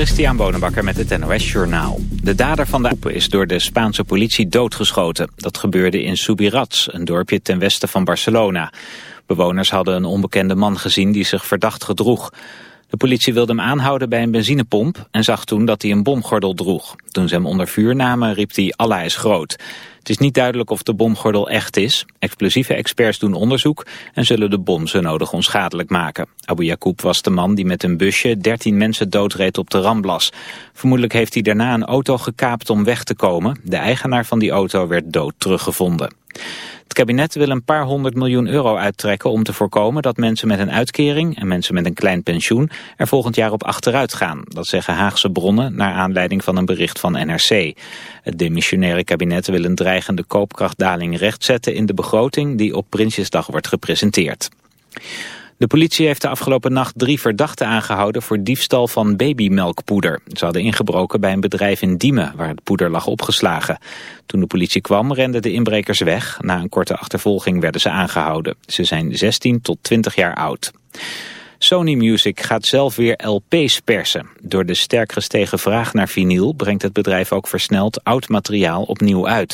Christian Bonenbakker met het NOS Journaal. De dader van de is door de Spaanse politie doodgeschoten. Dat gebeurde in Subirats, een dorpje ten westen van Barcelona. Bewoners hadden een onbekende man gezien die zich verdacht gedroeg. De politie wilde hem aanhouden bij een benzinepomp en zag toen dat hij een bomgordel droeg. Toen ze hem onder vuur namen riep hij Allah is groot. Het is niet duidelijk of de bomgordel echt is. Explosieve experts doen onderzoek en zullen de bom zo nodig onschadelijk maken. Abu Yacoub was de man die met een busje 13 mensen doodreed op de Ramblas. Vermoedelijk heeft hij daarna een auto gekaapt om weg te komen. De eigenaar van die auto werd dood teruggevonden. Het kabinet wil een paar honderd miljoen euro uittrekken om te voorkomen dat mensen met een uitkering en mensen met een klein pensioen er volgend jaar op achteruit gaan. Dat zeggen Haagse bronnen naar aanleiding van een bericht van NRC. Het demissionaire kabinet wil een dreigende koopkrachtdaling rechtzetten in de begroting die op Prinsjesdag wordt gepresenteerd. De politie heeft de afgelopen nacht drie verdachten aangehouden voor diefstal van babymelkpoeder. Ze hadden ingebroken bij een bedrijf in Diemen waar het poeder lag opgeslagen. Toen de politie kwam renden de inbrekers weg. Na een korte achtervolging werden ze aangehouden. Ze zijn 16 tot 20 jaar oud. Sony Music gaat zelf weer LP's persen. Door de sterk gestegen vraag naar vinyl brengt het bedrijf ook versneld oud materiaal opnieuw uit.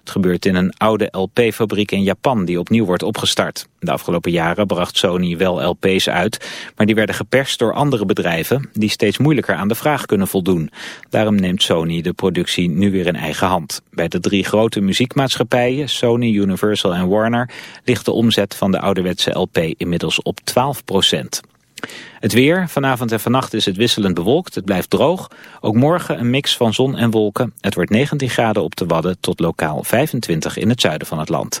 Het gebeurt in een oude LP-fabriek in Japan die opnieuw wordt opgestart. De afgelopen jaren bracht Sony wel LP's uit, maar die werden geperst door andere bedrijven die steeds moeilijker aan de vraag kunnen voldoen. Daarom neemt Sony de productie nu weer in eigen hand. Bij de drie grote muziekmaatschappijen, Sony, Universal en Warner, ligt de omzet van de ouderwetse LP inmiddels op 12 procent. Het weer, vanavond en vannacht is het wisselend bewolkt, het blijft droog. Ook morgen een mix van zon en wolken. Het wordt 19 graden op de Wadden tot lokaal 25 in het zuiden van het land.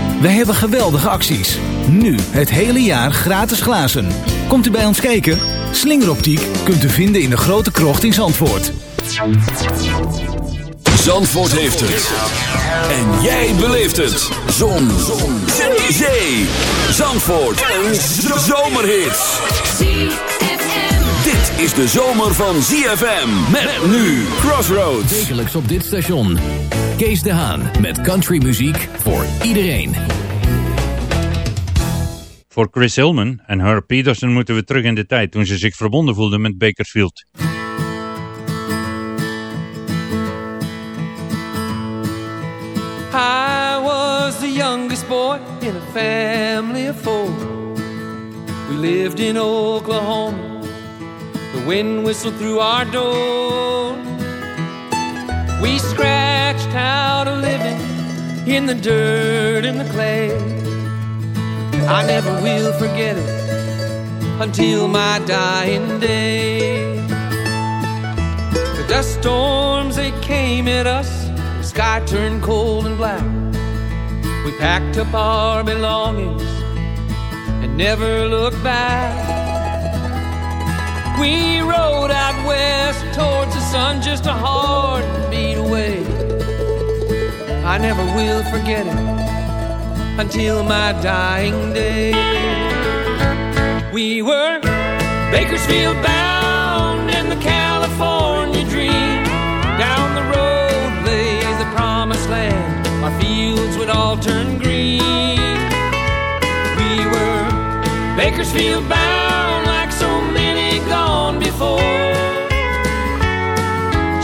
Wij hebben geweldige acties. Nu het hele jaar gratis glazen. Komt u bij ons kijken? Slingeroptiek kunt u vinden in de grote krocht in Zandvoort. Zandvoort heeft het. En jij beleeft het. Zon. Zon. Zee. Zandvoort. Een zomerhit. Dit is de zomer van ZFM. Met nu Crossroads. Wekelijks op dit station. Kees de Haan met countrymuziek voor iedereen. Voor Chris Hillman en Herb Peterson moeten we terug in de tijd toen ze zich verbonden voelden met Bakersfield. I was the youngest boy in a family of four. We lived in Oklahoma. Wind whistled through our door. We scratched out a living in the dirt and the clay. I never will forget it until my dying day. The dust storms, they came at us. The sky turned cold and black. We packed up our belongings and never looked back. We rode out west towards the sun just a heartbeat away. I never will forget it until my dying day. We were Bakersfield bound in the California dream. Down the road lay the promised land. our fields would all turn green. We were Bakersfield bound before.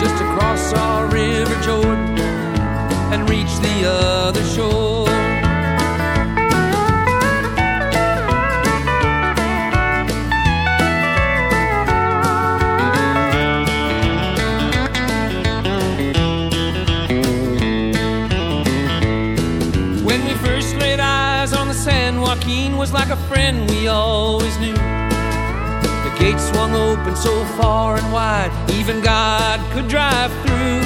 Just to cross our River Jordan and reach the other shore. When we first laid eyes on the San Joaquin was like a friend we always knew. Swung open so far and wide, even God could drive through.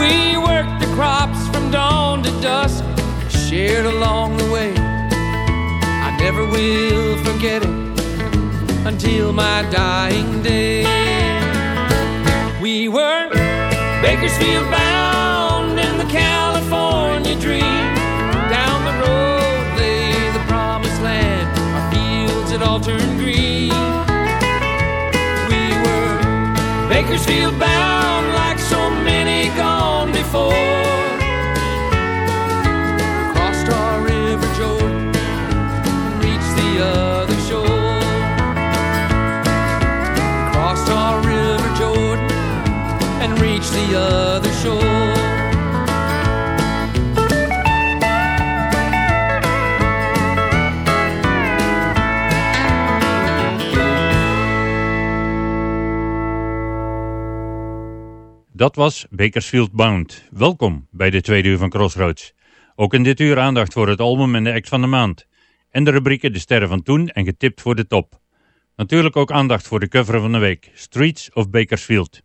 We worked the crops from dawn to dusk, shared along the way. I never will forget it until my dying day. We were Bakersfield bound in the California dream. Down the road lay the promised land. Our fields had all Bakersfield bound like so many gone before. Crossed our River Jordan and reached the other shore. Crossed our River Jordan and reached the other Dat was Bakersfield Bound. Welkom bij de tweede uur van Crossroads. Ook in dit uur aandacht voor het album en de act van de maand. En de rubrieken De Sterren van Toen en Getipt voor de Top. Natuurlijk ook aandacht voor de cover van de week. Streets of Bakersfield.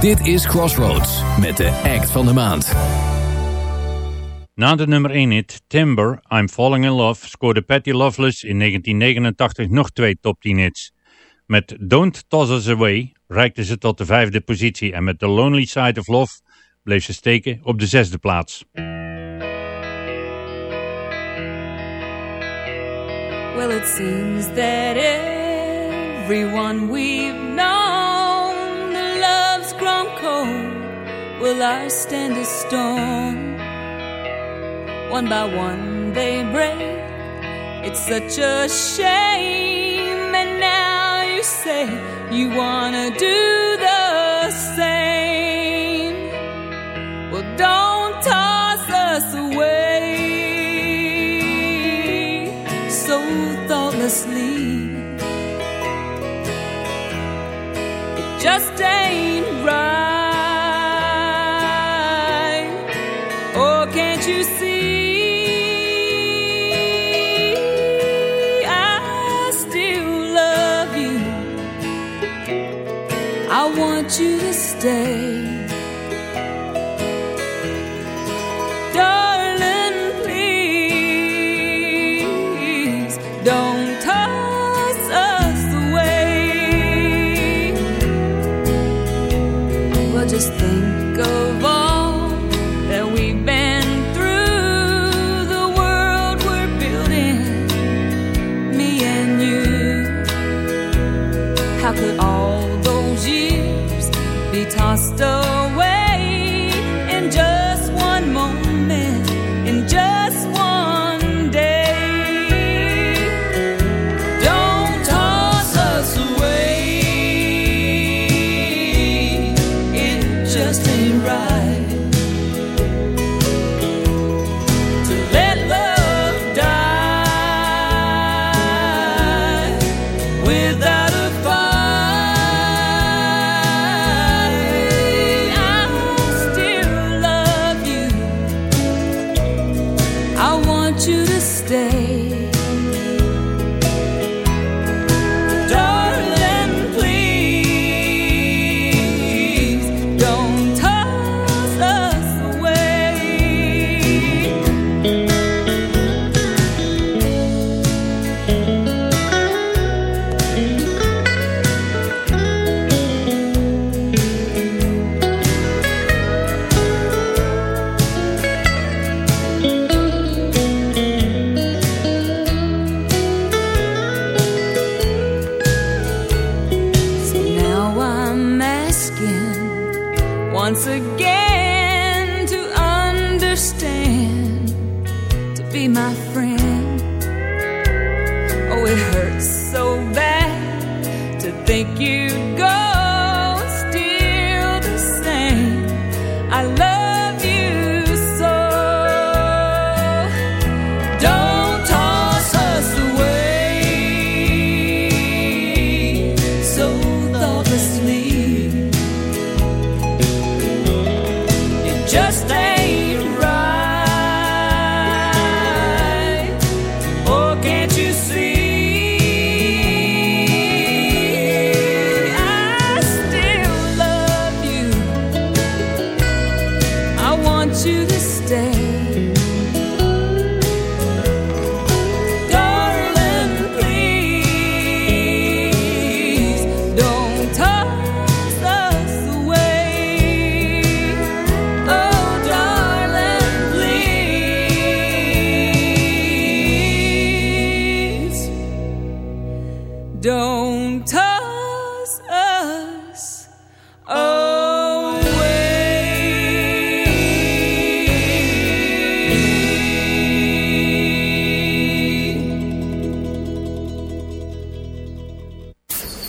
Dit is Crossroads met de act van de maand. Na de nummer 1 hit Timber, I'm Falling in Love scoorde Patty Loveless in 1989 nog twee top 10 hits. Met Don't Toss Us Away reikte ze tot de vijfde positie en met The Lonely Side of Love bleef ze steken op de zesde plaats. Well, it seems that everyone we've known, the love's grown cold. Will I stand a storm? One by one they break. It's such a shame. Say you wanna do the same. Well, don't toss us away so thoughtlessly. It just ain't day.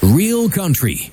Real country.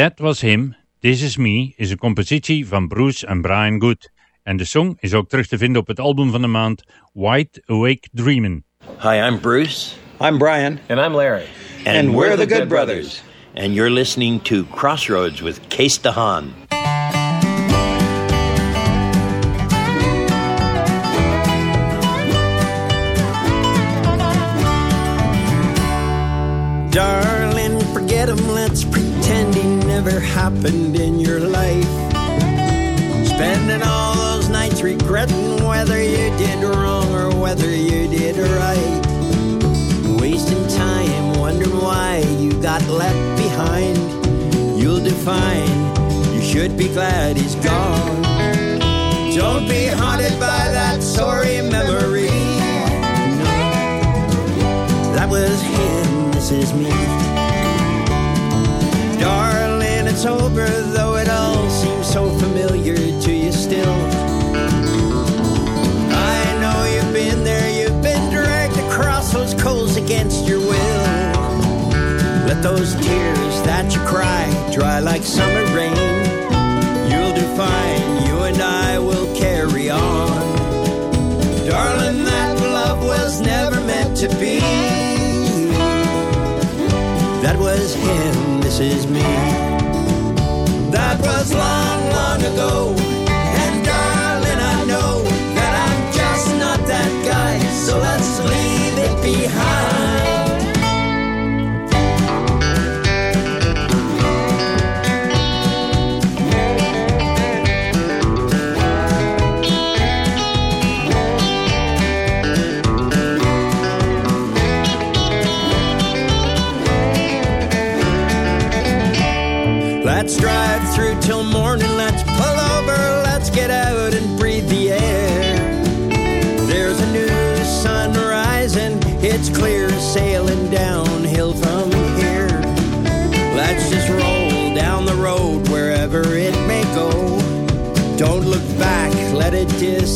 That Was Him, This Is Me is een compositie van Bruce en Brian Good. En de song is ook terug te vinden op het album van de maand Wide Awake Dreamin'. Hi, I'm Bruce. I'm Brian. And I'm Larry. And, and we're, we're, the, the Good, Good brothers. brothers. And you're listening to Crossroads with Kees de Haan. Darn never happened in your life. Spending all those nights regretting whether you did wrong or whether you did right. Wasting time wondering why you got left behind. You'll define, you should be glad he's gone. Don't be haunted by that sorry memory. No. That was him, this is me. Over, though it all seems so familiar to you still. I know you've been there, you've been dragged across those coals against your will. Let those tears that you cry dry like summer rain. You'll do fine, you and I will carry on. Darling, that love was never meant to be. That was him, this is me. That was long, long ago. And darling, I know that I'm just not that guy. So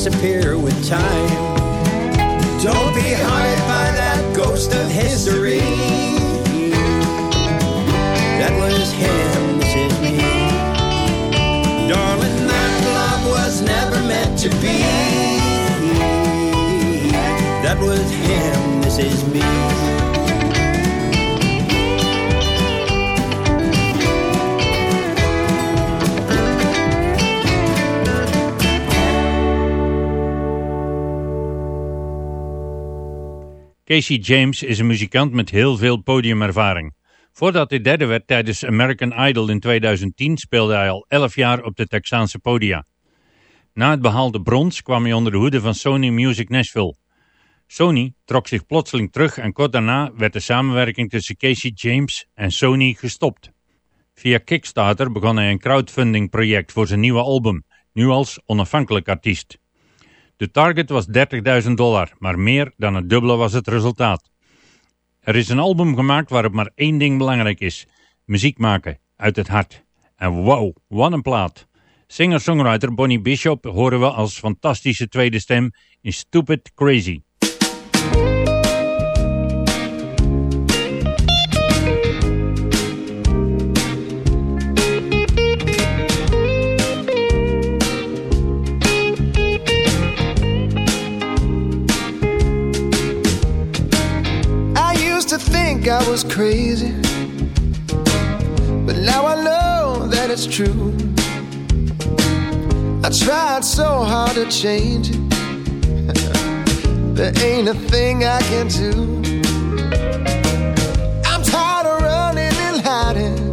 disappear with time. Don't be haunted by that ghost of history. That was him, this is me. Darling, that love was never meant to be. That was him, this is me. Casey James is een muzikant met heel veel podiumervaring. Voordat hij derde werd tijdens American Idol in 2010 speelde hij al 11 jaar op de Texaanse podia. Na het behaalde brons kwam hij onder de hoede van Sony Music Nashville. Sony trok zich plotseling terug en kort daarna werd de samenwerking tussen Casey James en Sony gestopt. Via Kickstarter begon hij een crowdfunding project voor zijn nieuwe album, nu als onafhankelijk artiest. De target was 30.000 dollar, maar meer dan het dubbele was het resultaat. Er is een album gemaakt waarop maar één ding belangrijk is. Muziek maken, uit het hart. En wow, wat een plaat. Singer-songwriter Bonnie Bishop horen we als fantastische tweede stem in Stupid Crazy. I was crazy, but now I know that it's true. I tried so hard to change it, there ain't a thing I can do. I'm tired of running and hiding,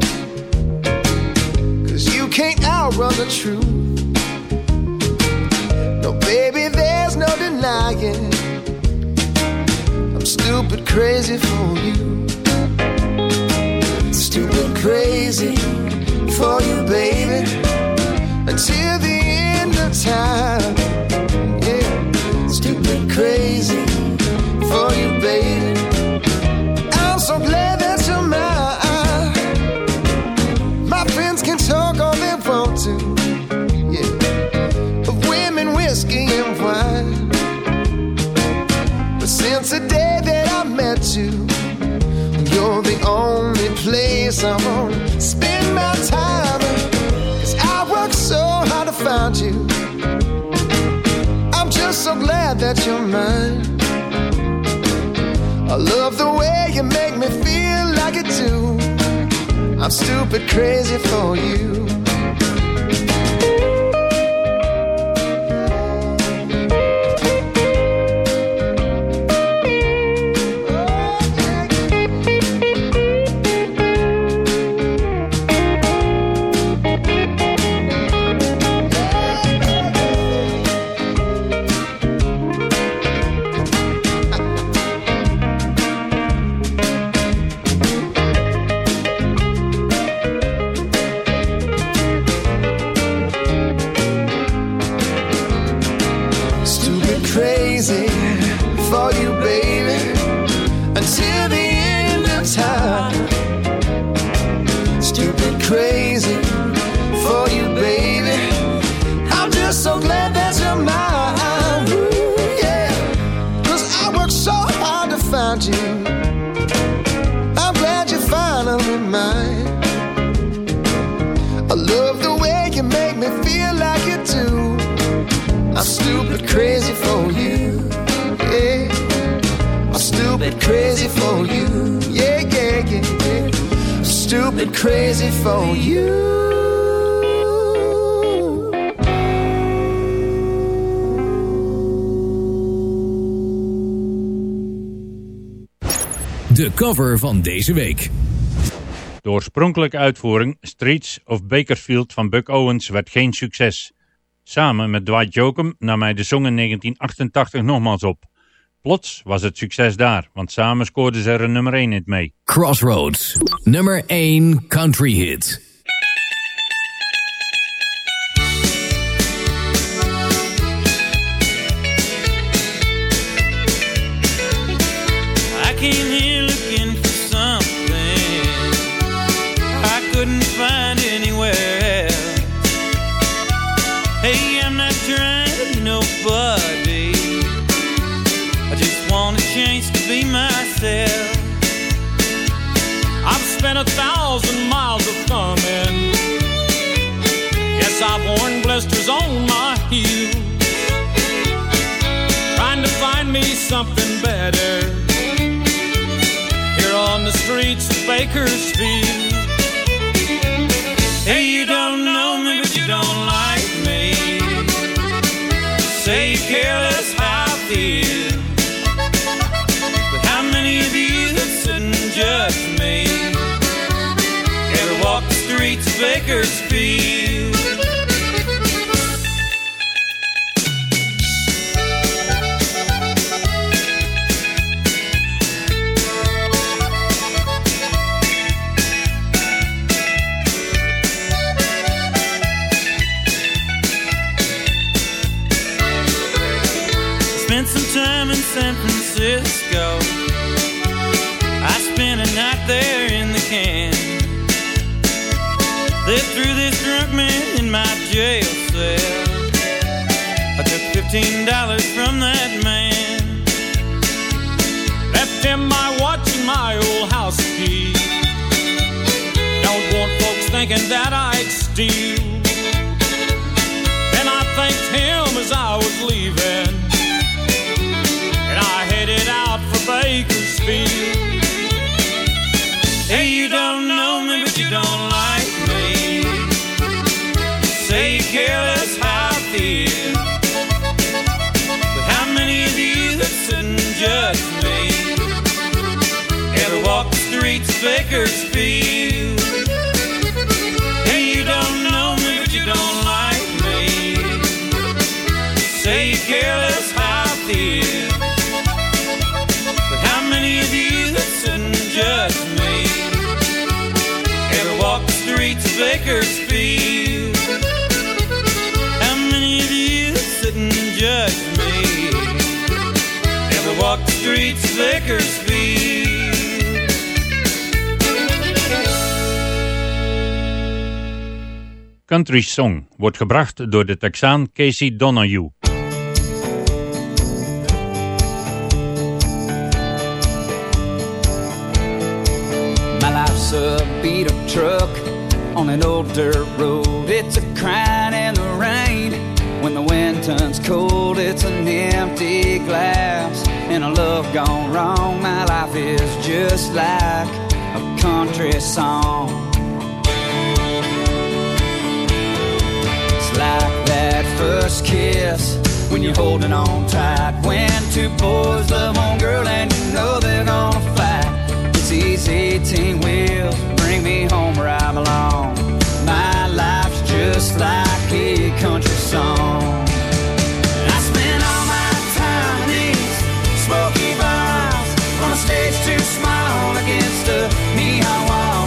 cause you can't outrun the truth. No, baby, there's no denying. I'm stupid crazy for you. Crazy for you, baby. Until the end of time. Place I wanna spend my time. Cause I worked so hard to find you. I'm just so glad that you're mine. I love the way you make me feel like you do. I'm stupid crazy for you. Hard you. I'm glad you're finally mine. I love the way you make me feel like you do. I'm stupid crazy for you. Yeah. I'm stupid crazy for you. Yeah, yeah, yeah, yeah. Stupid crazy for you. De cover van deze week. De oorspronkelijke uitvoering Streets of Bakersfield van Buck Owens werd geen succes. Samen met Dwight Jokum nam hij de song in 1988 nogmaals op. Plots was het succes daar, want samen scoorden ze er een nummer 1 hit mee. Crossroads. Nummer 1 country hit. Bakersfield. Hey, you don't know me, but you don't like me. Say you care less how I feel. But how many of you that sit and judge me ever walk the streets of Bakersfield? San Francisco. I spent a night there in the can. Lived through this drunk man in my jail cell. I took fifteen dollars from that man. Left him my watch and my old house key. Don't want folks thinking that I'd steal. Then I thanked him as I was leaving. Bakersfield. Hey, you don't know me, but you don't like me. Say you care less how I feel. But how many of you that sit and judge me ever walk the streets of Bakersfield? Bakersfield? Country Song wordt gebracht door de Texaan Casey Donahue. My life's a beat up truck on an old dirt road. It's a crying in the rain. When the wind turns cold, it's an empty glass. And a love gone wrong. My life is just like a country song. It's like that first kiss when you're holding on tight. When two boys love one girl and you know they're gonna fight. It's these 18 wheels bring me home where I belong. My life's just like a country song. stage to smile against a neon wall.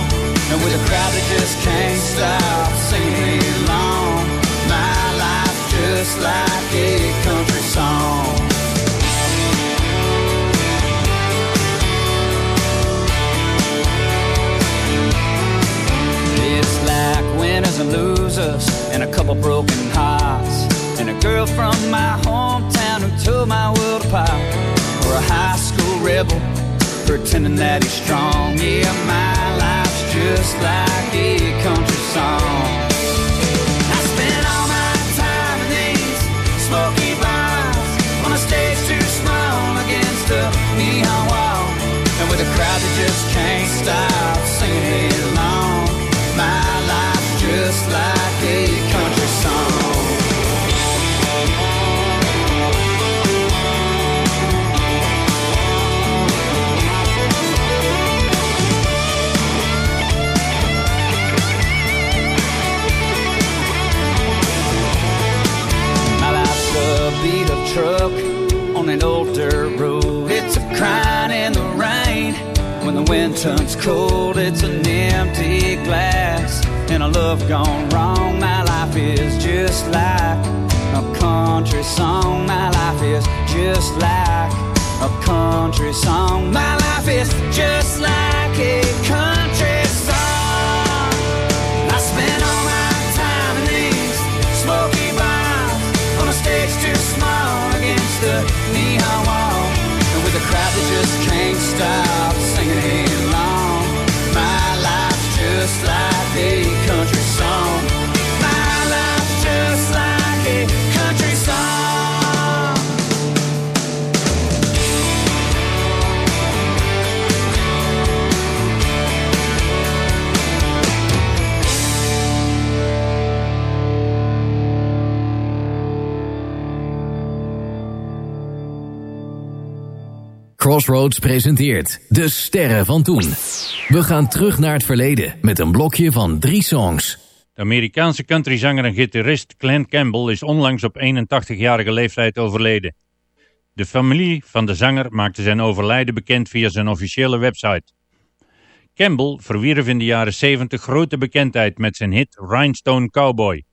And with a crowd that just can't stop singing along. My life just like a country song. It's like winners and losers and a couple broken hearts. And a girl from my hometown who tore my world apart. Or a high school rebel pretending that he's strong. Yeah, my life's just like a country song. I spend all my time in these smoky bars on a stage too small against a neon wall, and with a crowd that just can't stop singing turns cold, it's an empty glass. And a love gone wrong. My life is just like a country song. My life is just like a country song. My life is just like a country Crossroads presenteert De Sterren van Toen. We gaan terug naar het verleden met een blokje van drie songs. De Amerikaanse countryzanger en gitarist Glenn Campbell is onlangs op 81-jarige leeftijd overleden. De familie van de zanger maakte zijn overlijden bekend via zijn officiële website. Campbell verwierf in de jaren 70 grote bekendheid met zijn hit Rhinestone Cowboy.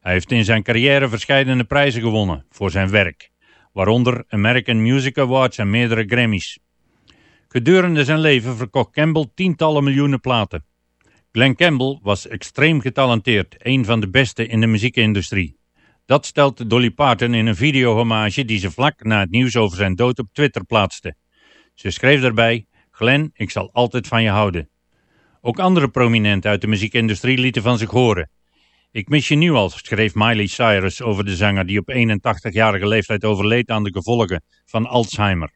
Hij heeft in zijn carrière verschillende prijzen gewonnen voor zijn werk, waaronder American Music Awards en meerdere Grammys. Gedurende zijn leven verkocht Campbell tientallen miljoenen platen. Glenn Campbell was extreem getalenteerd, een van de beste in de muziekindustrie. Dat stelt Dolly Parton in een video-hommage die ze vlak na het nieuws over zijn dood op Twitter plaatste. Ze schreef daarbij, Glenn, ik zal altijd van je houden. Ook andere prominenten uit de muziekindustrie lieten van zich horen. Ik mis je nu al, schreef Miley Cyrus over de zanger die op 81-jarige leeftijd overleed aan de gevolgen van Alzheimer.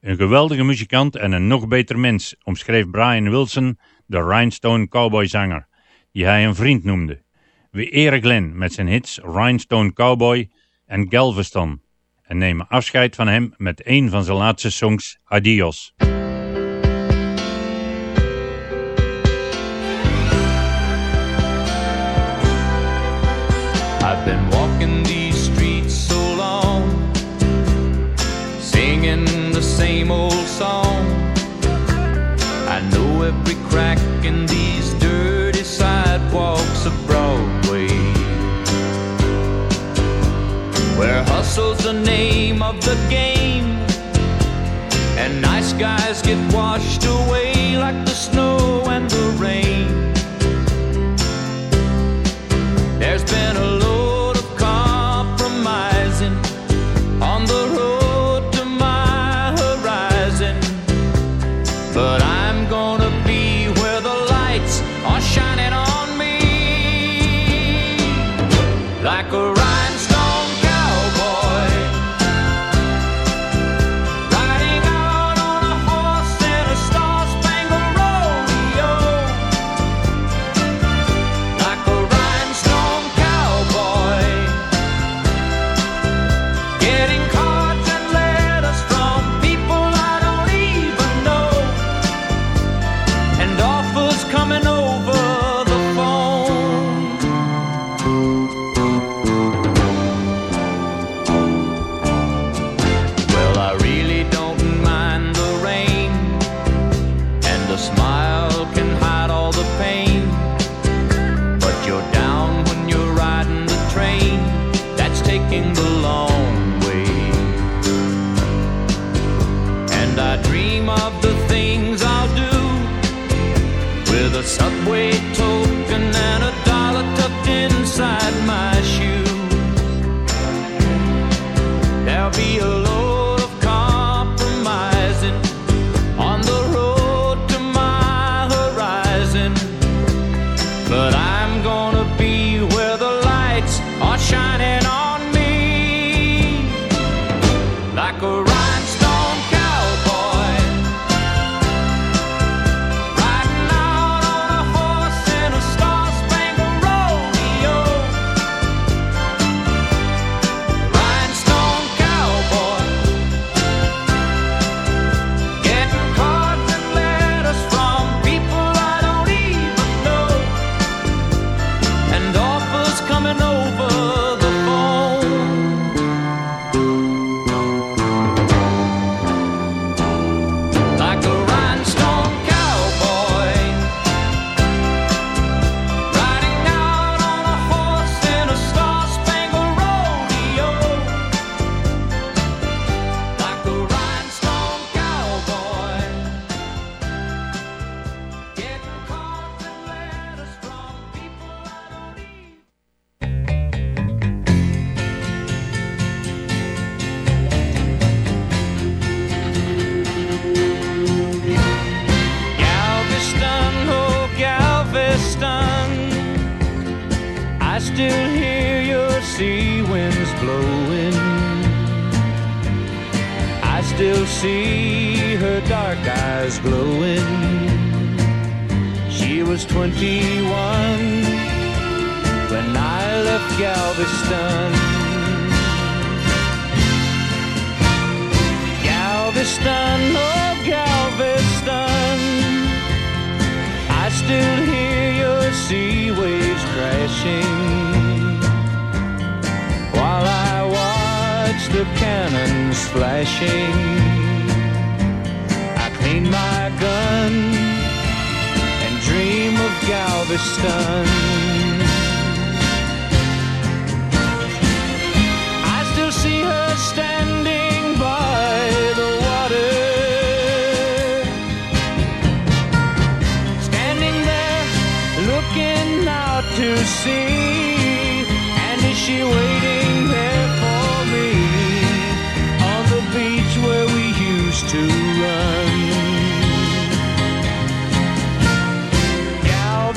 Een geweldige muzikant en een nog beter mens, omschreef Brian Wilson, de Rhinestone Cowboy zanger, die hij een vriend noemde. We eren Glenn met zijn hits Rhinestone Cowboy en Galveston en nemen afscheid van hem met een van zijn laatste songs, Adios. Every crack in these dirty sidewalks of Broadway, where hustle's the name of the game, and nice guys get washed away like the snow see her dark eyes glowing. She was 21 when I left Galveston. Galveston, oh Galveston. I still hear your sea waves crashing while I watch the cannons flashing. My gun and dream of Galveston. I still see her standing by the water. Standing there looking out to sea. And is she waiting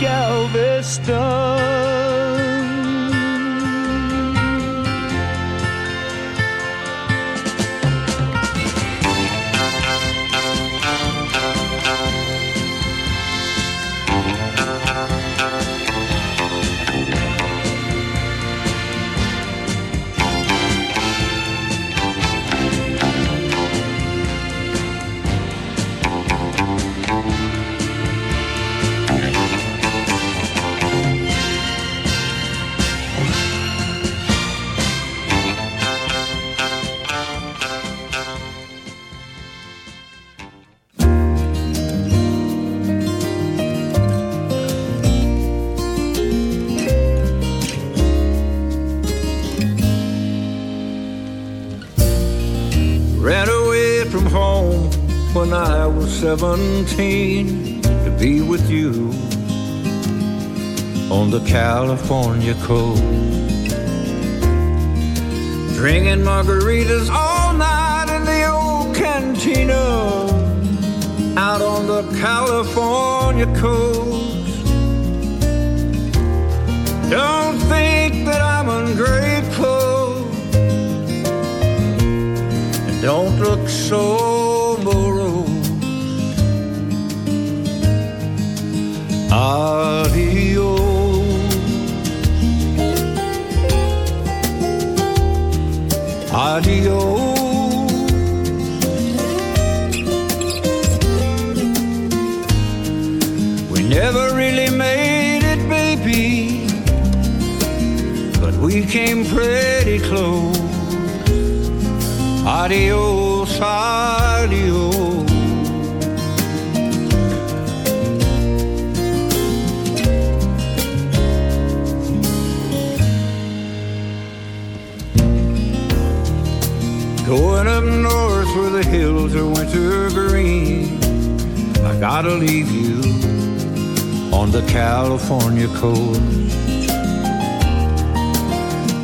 Galveston. 17 to be with you on the California coast. Drinking margaritas all night in the old cantina out on the California coast. Don't think that I'm ungrateful. And don't look so Adios. Adios. We never really made it, baby, but we came pretty close. Adios, adios. Gotta leave you on the California coast.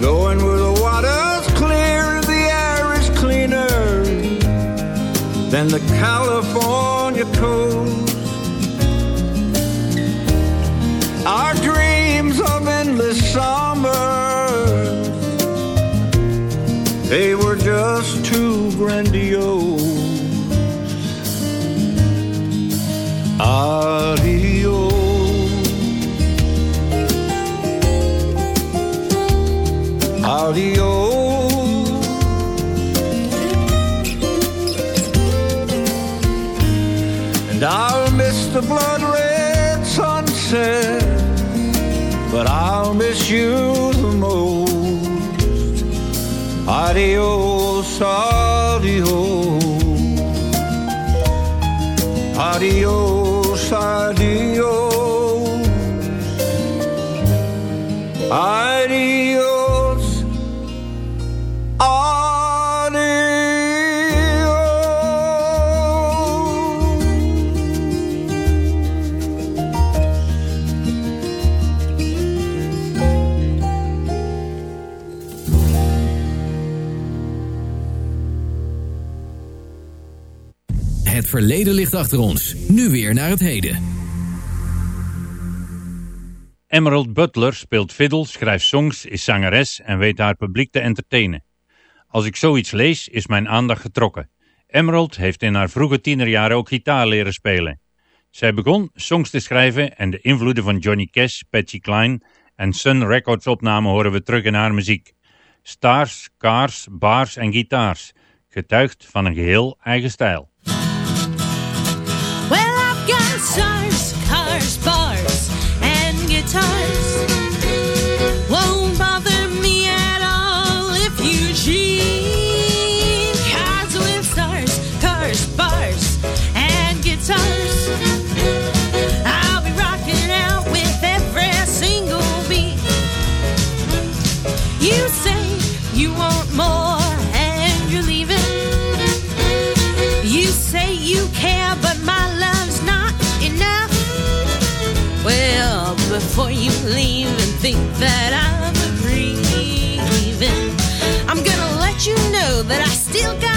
Going where the water's clear and the air is cleaner than the California coast. Adios, ligt achter ons. Nu weer naar het heden. Emerald Butler speelt fiddle, schrijft songs, is zangeres en weet haar publiek te entertainen. Als ik zoiets lees, is mijn aandacht getrokken. Emerald heeft in haar vroege tienerjaren ook gitaar leren spelen. Zij begon songs te schrijven en de invloeden van Johnny Cash, Patsy Cline en Sun Records opnamen horen we terug in haar muziek. Stars, cars, bars en gitaars, getuigt van een geheel eigen stijl. And think that I'm grieving, I'm gonna let you know that I still got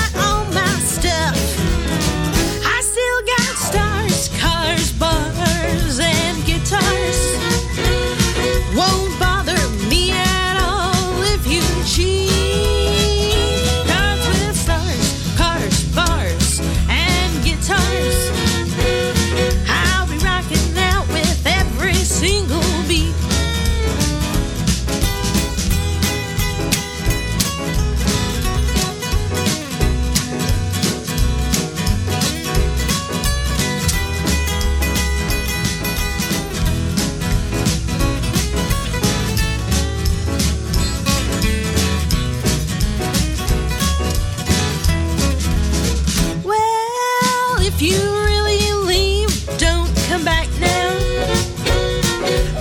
if you really leave, don't come back now.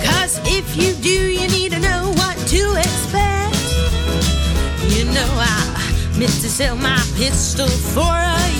Cause if you do, you need to know what to expect. You know, I meant to sell my pistol for a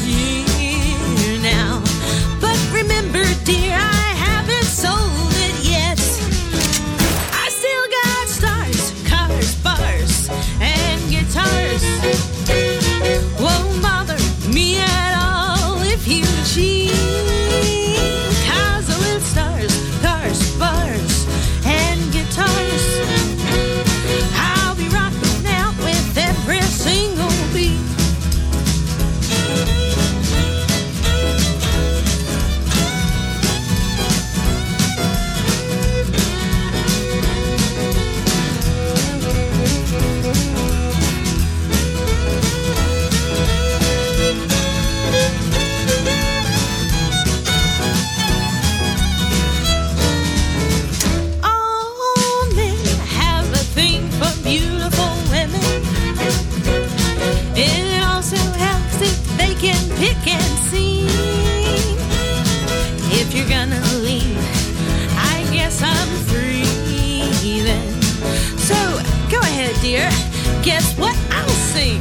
Guess what I'll sing?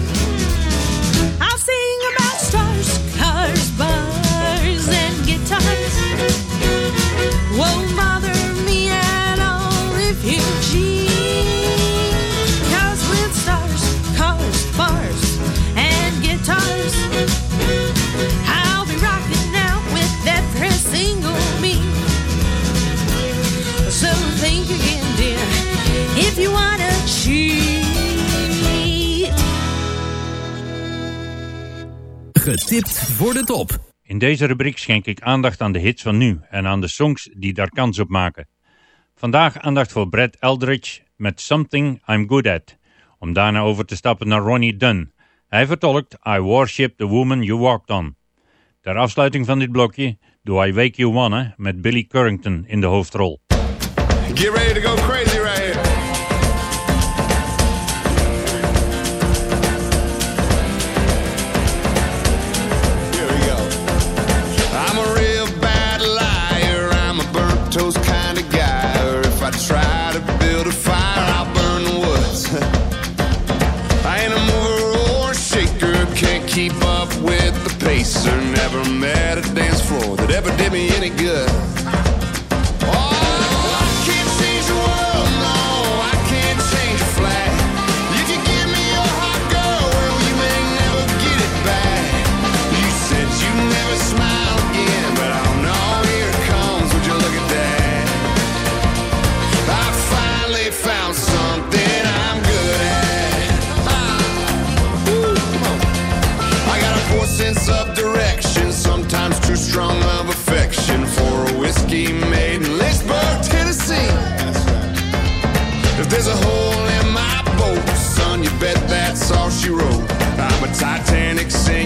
I'll sing about stars, cars, bars, and guitars. Won't bother me at all if you with stars, cars, bars, and guitars. I'll be rocking out with every single beat. So think again, dear, if you wanna cheat. Getipt voor de top. In deze rubriek schenk ik aandacht aan de hits van nu en aan de songs die daar kans op maken. Vandaag aandacht voor Brad Eldridge met Something I'm Good At, om daarna over te stappen naar Ronnie Dunn. Hij vertolkt I Worship the Woman You Walked On. Ter afsluiting van dit blokje Do I Wake You Wanna met Billy Currington in de hoofdrol. Get ready to go crazy Never met a dance floor that ever did me any good.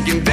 making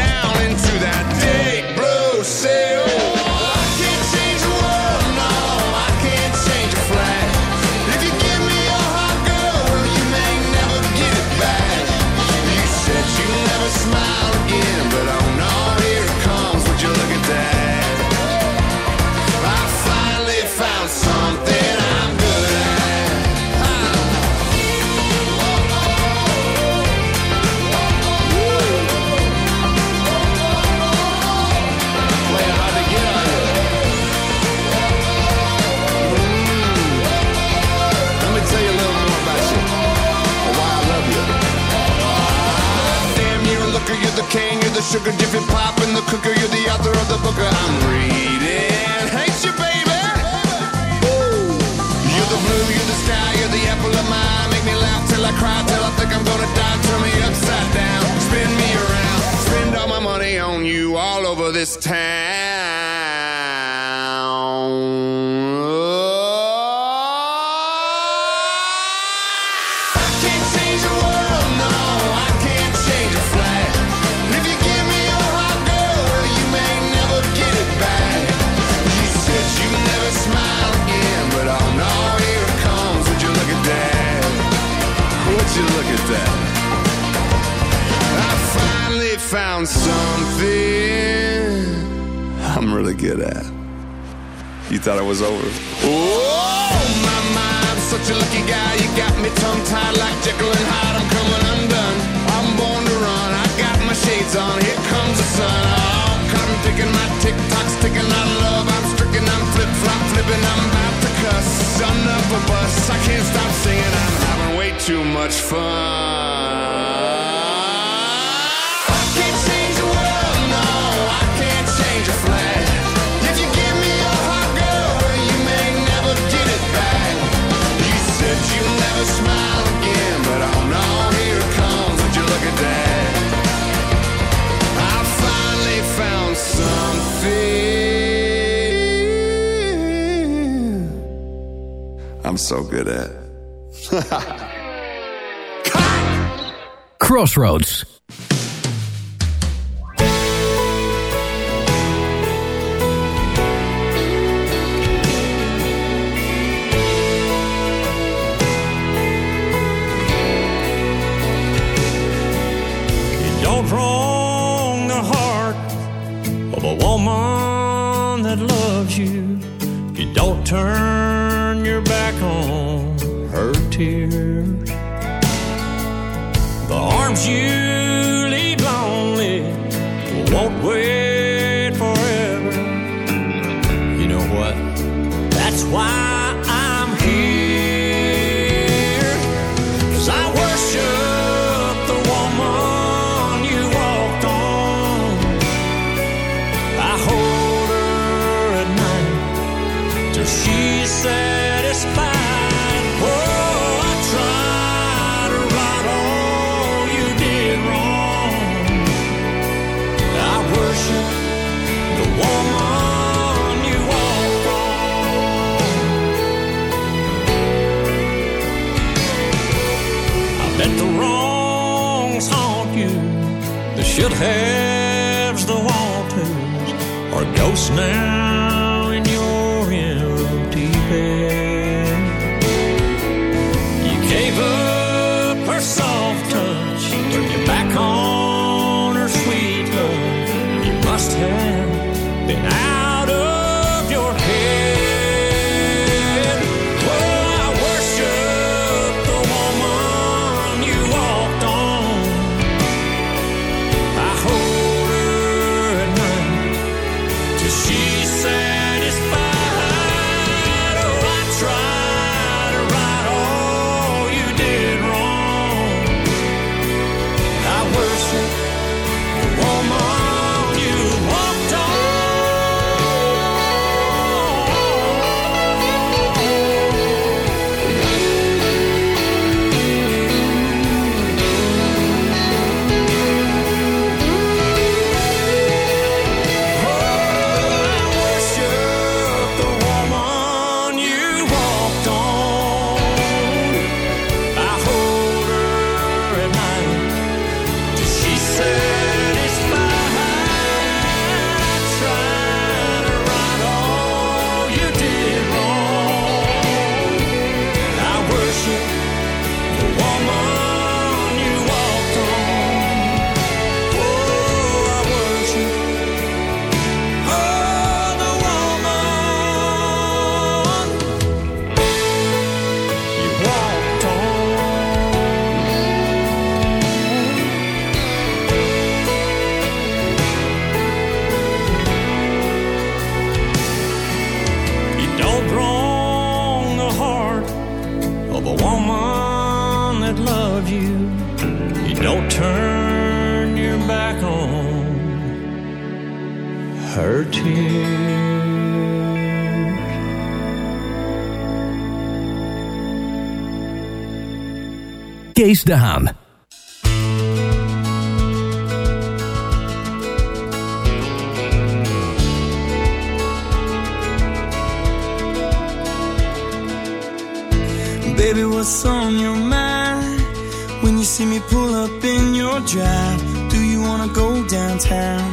so good at. Crossroads. You don't wrong the heart of a woman that loves you Kees de Haan. Baby, what's on your mind when you see me pull up in your drive? Do you wanna go downtown?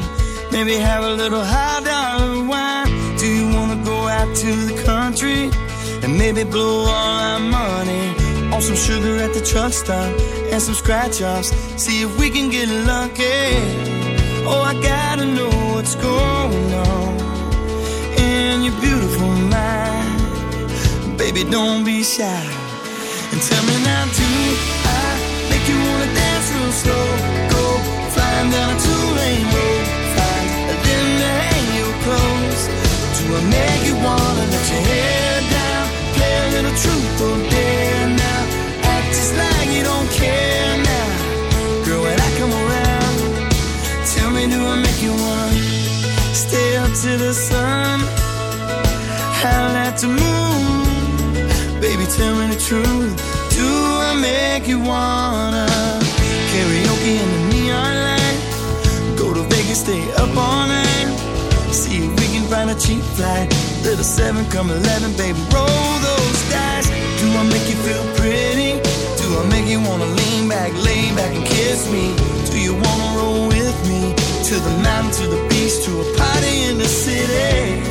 Maybe have a little high dollar wine. Do you wanna go out to the country and maybe blow all our money on some sugar at the truck stop and some scratch offs? See if we can get lucky. Oh, I gotta know what's going on in your beautiful mind. Baby, don't be shy. And tell me now, do I make you wanna dance real slow? Go flying down a two-lane road, find a hang your clothes. Do I make you wanna let your hair down, play a little truth or I make you wanna stay up to the sun, howl at the moon? Baby, tell me the truth. Do I make you wanna karaoke in the neon light? Go to Vegas, stay up all night. See if we can find a cheap flight. Little seven, come eleven, baby, roll those dice. Do I make you feel pretty? Do I make you wanna lean back, lay back and kiss me? Do you wanna roll with me to the mountain, to the beach, to a party in the city?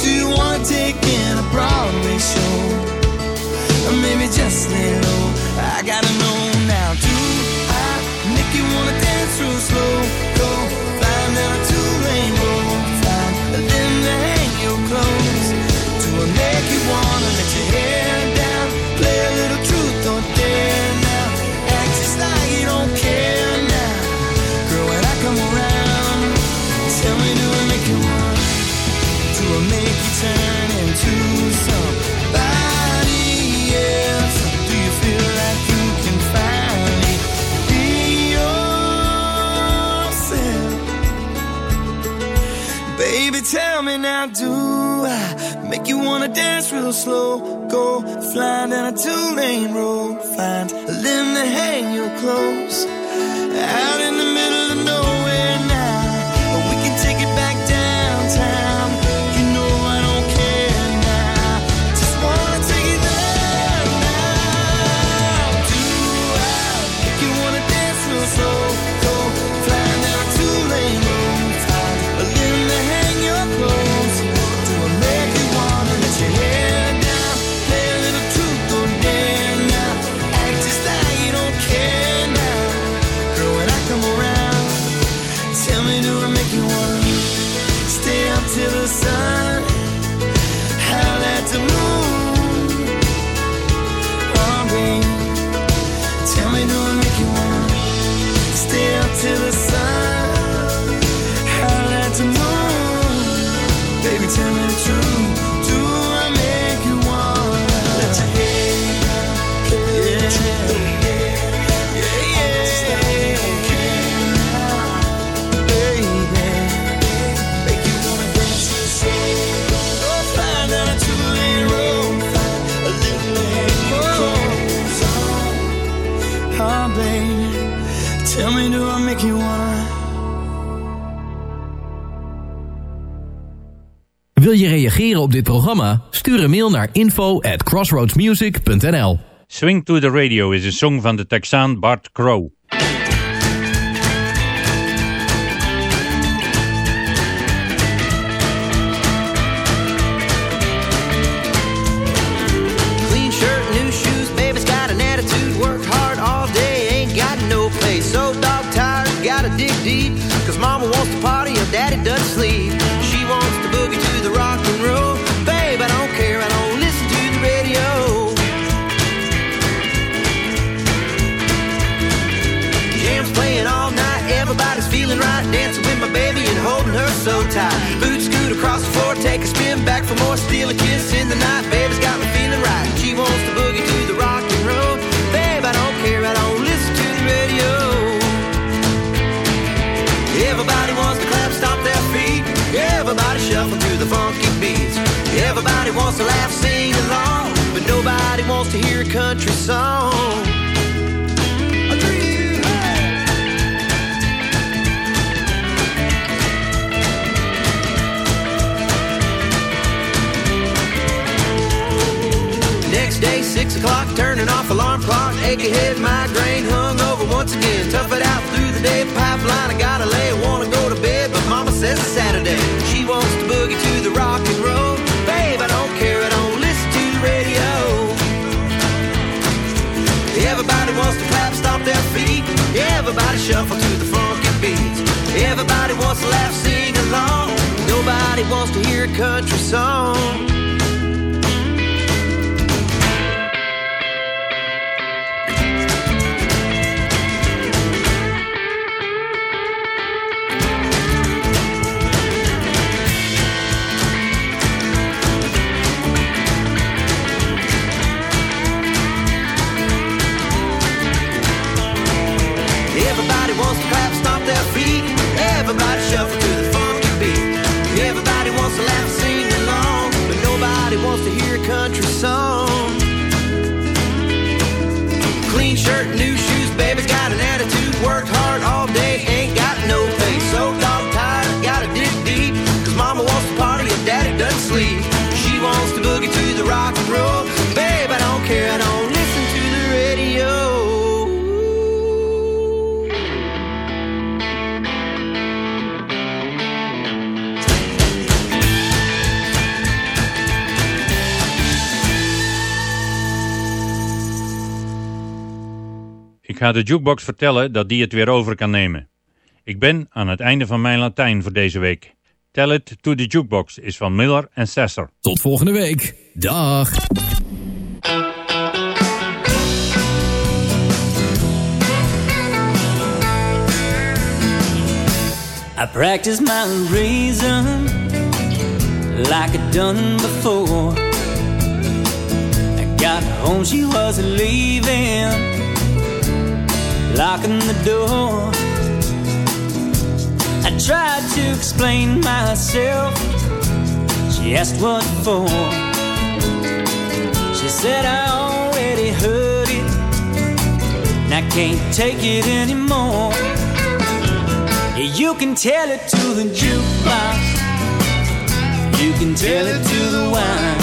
Do you wanna take in a Broadway show? Or maybe just lay low. I gotta know now. Do I make you wanna dance real slow? Go Tell me, do I make you wanna? Wil je reageren op dit programma? Stuur een mail naar info at crossroadsmusic.nl Swing to the Radio is een song van de Texaan Bart Crow. Sleep. She wants to boogie to the rock and roll. Babe, I don't care, I don't listen to the radio. Jam's playing all night, everybody's feeling right. Dancing with my baby and holding her so tight. Boots scoot across the floor, take a spin back for more. Steal a kiss in the night, to laugh, sing along, but nobody wants to hear a country song. Next day, six o'clock, turning off alarm clock, aching head, migraine, hungover once again. Tough it out through the day, pipeline, I gotta lay, wanna go to bed, but mama says it's Saturday. She wants to Everybody shuffle to the funky beats. Everybody wants to laugh, sing along. Nobody wants to hear a country song. Ga de jukebox vertellen dat die het weer over kan nemen. Ik ben aan het einde van mijn Latijn voor deze week. Tell It to the Jukebox is van Miller en Sasser. Tot volgende week. Dag. I practiced my reason like I done before. I got home, she was leaving, locking the door. I tried to explain myself. She asked what for. She said I already heard it, and I can't take it anymore. You can tell it to the jukebox. You can tell it to the wine.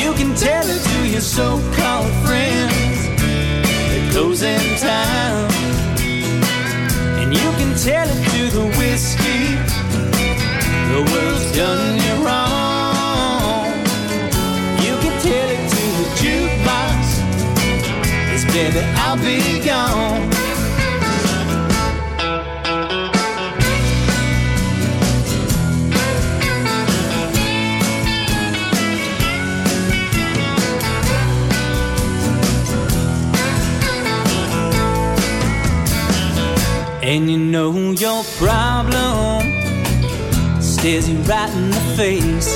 You can tell it to your so-called friends. Closing time. And you can tell it to the whiskey. The world's done you wrong. You can tell it to the jukebox. Yes, baby, I'll be gone. And you know your problem stares you right in the face.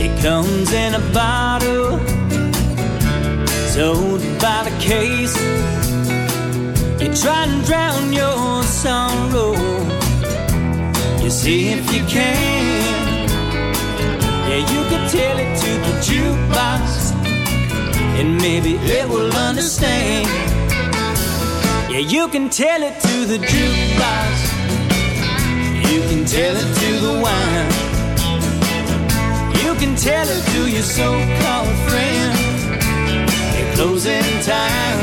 It comes in a bottle, sold by the case. You try and drown your sorrow. You see if you can. Yeah, you can tell it to the jukebox, and maybe it will understand. Yeah, you can tell it to the jukebox. You can tell it to the wine. You can tell it to your so-called friends. They're closing time.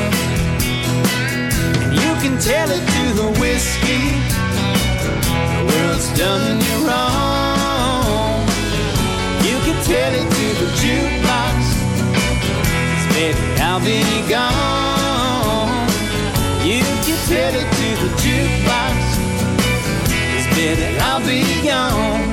And you can tell it to the whiskey. The world's done you wrong. You can tell it to the jukebox. baby, I'll be gone. Tell to the jukebox. Cause baby, I'll be gone.